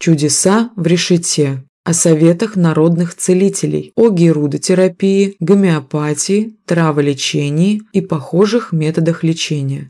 Чудеса в решете. О советах народных целителей, о герудотерапии, гомеопатии, траволечении и похожих методах лечения.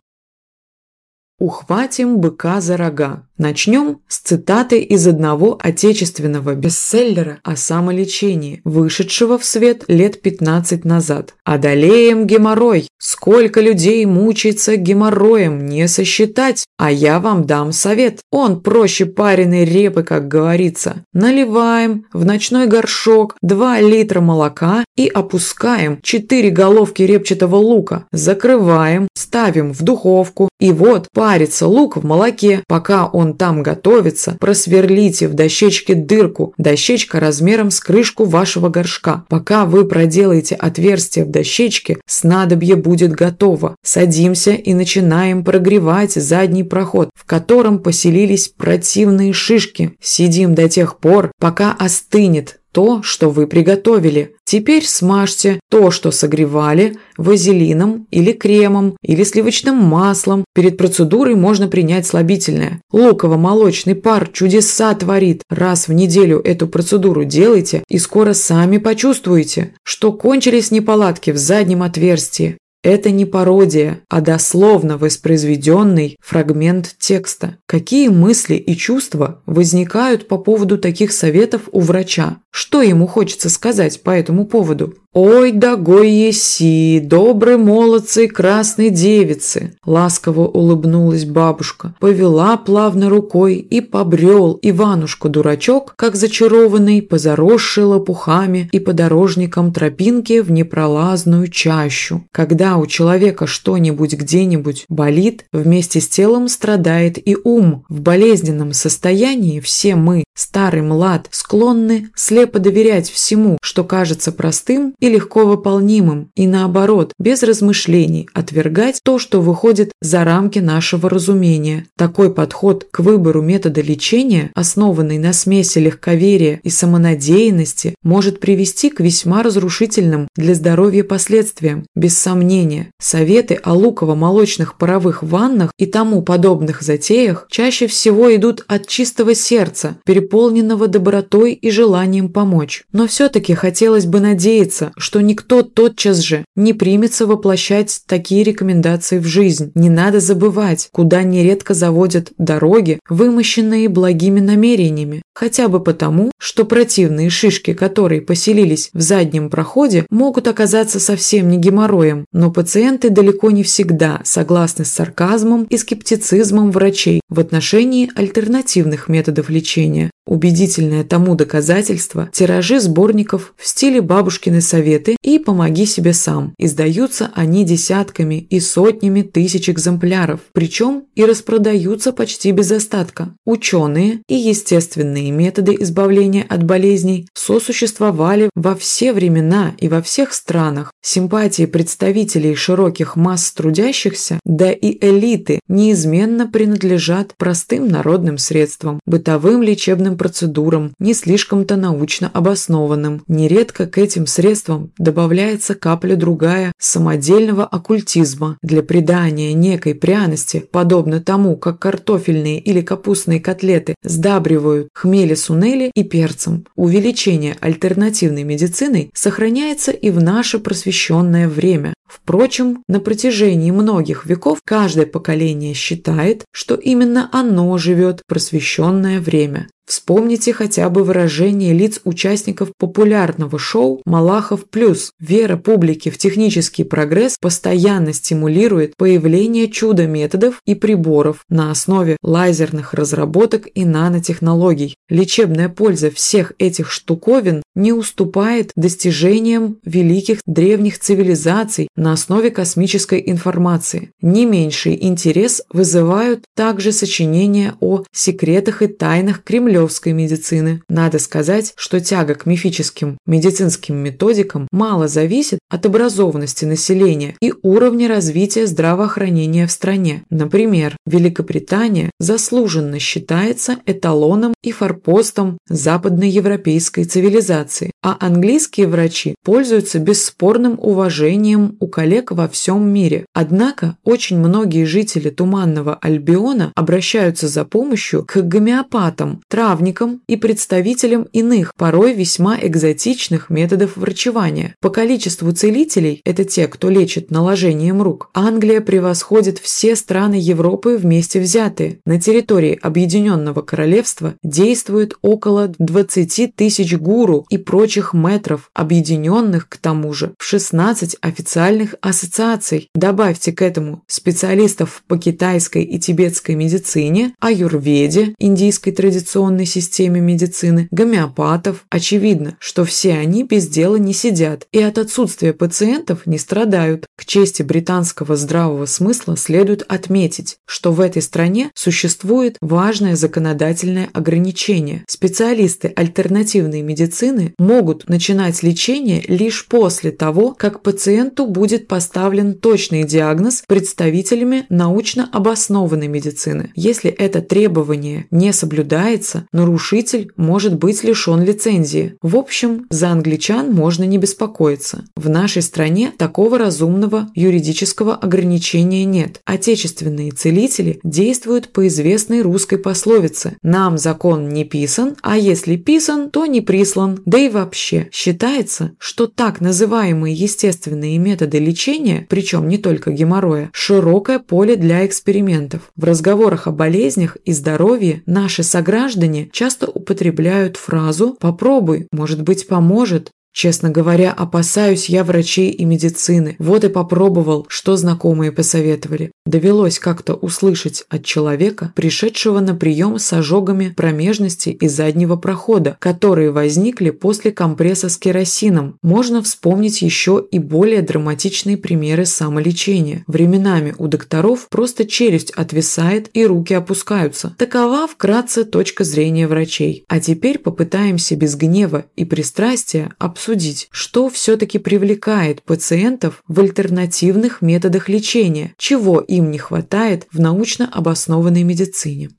Ухватим быка за рога. Начнем с цитаты из одного отечественного бестселлера о самолечении, вышедшего в свет лет 15 назад. «Одолеем геморрой. Сколько людей мучается геморроем, не сосчитать. А я вам дам совет. Он проще пареной репы, как говорится. Наливаем в ночной горшок 2 литра молока и опускаем 4 головки репчатого лука. Закрываем, ставим в духовку. И вот парится лук в молоке, пока он там готовится, просверлите в дощечке дырку, дощечка размером с крышку вашего горшка. Пока вы проделаете отверстие в дощечке, снадобье будет готово. Садимся и начинаем прогревать задний проход, в котором поселились противные шишки. Сидим до тех пор, пока остынет то, что вы приготовили. Теперь смажьте то, что согревали, вазелином или кремом или сливочным маслом. Перед процедурой можно принять слабительное. Луково-молочный пар чудеса творит. Раз в неделю эту процедуру делайте и скоро сами почувствуете, что кончились неполадки в заднем отверстии. Это не пародия, а дословно воспроизведенный фрагмент текста. Какие мысли и чувства возникают по поводу таких советов у врача? Что ему хочется сказать по этому поводу? «Ой, догой еси, добрые молодцы красной девицы!» Ласково улыбнулась бабушка, повела плавно рукой и побрел Иванушка-дурачок, как зачарованный, по заросшей лопухами и подорожникам тропинки в непролазную чащу. Когда у человека что-нибудь где-нибудь болит, вместе с телом страдает и ум. В болезненном состоянии все мы, старый млад, склонны слепо доверять всему, что кажется простым и легко выполнимым, и наоборот, без размышлений отвергать то, что выходит за рамки нашего разумения. Такой подход к выбору метода лечения, основанный на смеси легковерия и самонадеянности, может привести к весьма разрушительным для здоровья последствиям. Без сомнения, советы о луково-молочных паровых ваннах и тому подобных затеях чаще всего идут от чистого сердца, переполненного добротой и желанием помочь. Но все-таки хотелось бы надеяться, что никто тотчас же не примется воплощать такие рекомендации в жизнь. Не надо забывать, куда нередко заводят дороги, вымощенные благими намерениями. Хотя бы потому, что противные шишки, которые поселились в заднем проходе, могут оказаться совсем не геморроем, но пациенты далеко не всегда согласны с сарказмом и скептицизмом врачей в отношении альтернативных методов лечения. Убедительное тому доказательство – тиражи сборников в стиле бабушкины советы и «Помоги себе сам». Издаются они десятками и сотнями тысяч экземпляров, причем и распродаются почти без остатка. Ученые и естественные методы избавления от болезней сосуществовали во все времена и во всех странах. Симпатии представителей широких масс трудящихся, да и элиты неизменно принадлежат простым народным средствам, бытовым лечебным процедурам, не слишком-то научно обоснованным. Нередко к этим средствам добавляется капля другая самодельного оккультизма для придания некой пряности, подобно тому, как картофельные или капустные котлеты сдабривают хмели-сунели и перцем. Увеличение альтернативной медициной сохраняется и в наше просвещенное время. Впрочем, на протяжении многих веков каждое поколение считает, что именно оно живет просвещенное время. Вспомните хотя бы выражение лиц участников популярного шоу «Малахов плюс». Вера публики в технический прогресс постоянно стимулирует появление чудо-методов и приборов на основе лазерных разработок и нанотехнологий. Лечебная польза всех этих штуковин не уступает достижениям великих древних цивилизаций на основе космической информации. Не меньший интерес вызывают также сочинения о секретах и тайнах Кремля кремлевской медицины. Надо сказать, что тяга к мифическим медицинским методикам мало зависит от образованности населения и уровня развития здравоохранения в стране. Например, Великобритания заслуженно считается эталоном и форпостом западноевропейской цивилизации, а английские врачи пользуются бесспорным уважением у коллег во всем мире. Однако очень многие жители Туманного Альбиона обращаются за помощью к гомеопатам, травам, травникам и представителям иных, порой весьма экзотичных методов врачевания. По количеству целителей, это те, кто лечит наложением рук, Англия превосходит все страны Европы вместе взятые. На территории Объединенного Королевства действует около 20 тысяч гуру и прочих метров, объединенных к тому же в 16 официальных ассоциаций. Добавьте к этому специалистов по китайской и тибетской медицине, аюрведе, индийской традиционной системе медицины, гомеопатов. Очевидно, что все они без дела не сидят и от отсутствия пациентов не страдают. К чести британского здравого смысла следует отметить, что в этой стране существует важное законодательное ограничение. Специалисты альтернативной медицины могут начинать лечение лишь после того, как пациенту будет поставлен точный диагноз представителями научно обоснованной медицины. Если это требование не соблюдается, нарушитель может быть лишен лицензии. В общем, за англичан можно не беспокоиться. В нашей стране такого разумного юридического ограничения нет. Отечественные целители действуют по известной русской пословице «Нам закон не писан, а если писан, то не прислан». Да и вообще, считается, что так называемые естественные методы лечения, причем не только геморроя, широкое поле для экспериментов. В разговорах о болезнях и здоровье наши сограждане часто употребляют фразу «попробуй, может быть поможет», Честно говоря, опасаюсь я врачей и медицины. Вот и попробовал, что знакомые посоветовали. Довелось как-то услышать от человека, пришедшего на прием с ожогами промежности и заднего прохода, которые возникли после компресса с керосином. Можно вспомнить еще и более драматичные примеры самолечения. Временами у докторов просто челюсть отвисает и руки опускаются. Такова вкратце точка зрения врачей. А теперь попытаемся без гнева и пристрастия обсудить обсудить, что все-таки привлекает пациентов в альтернативных методах лечения, чего им не хватает в научно обоснованной медицине.